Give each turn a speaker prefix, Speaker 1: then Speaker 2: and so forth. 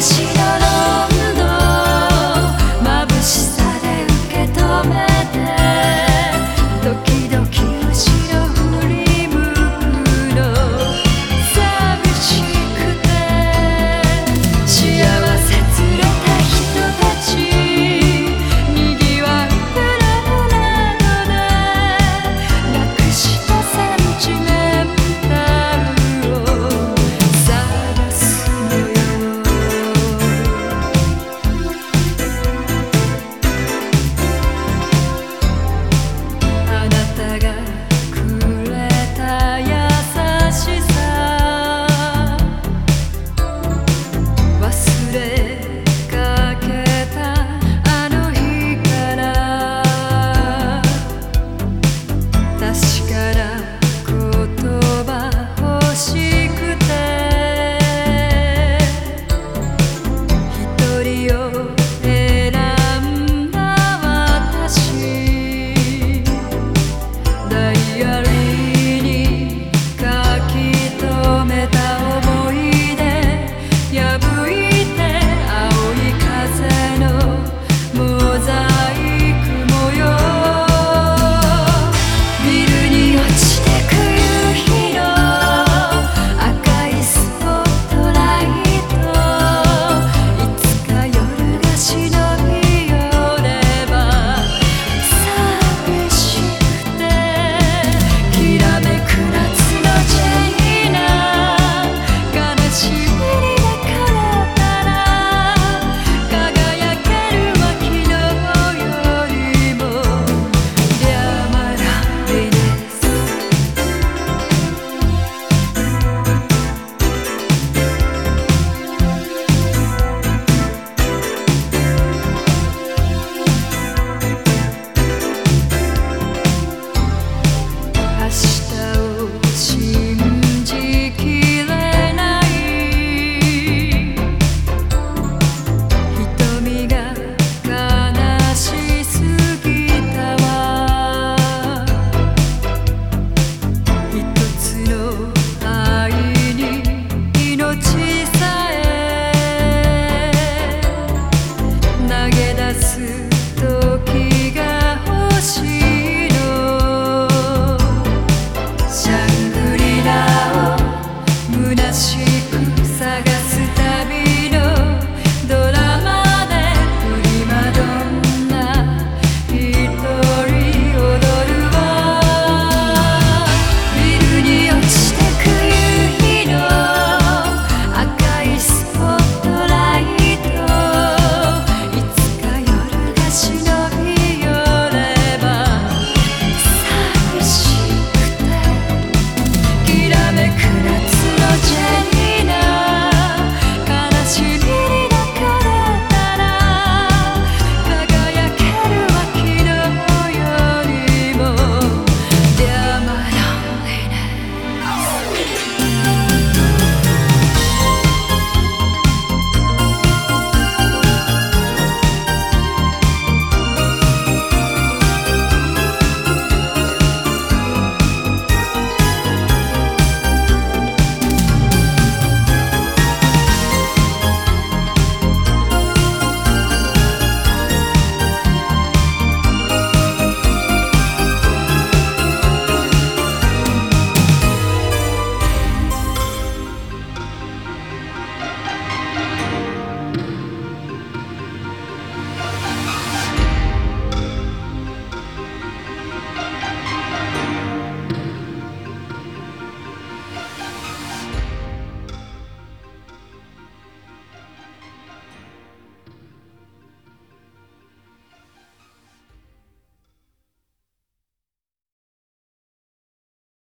Speaker 1: she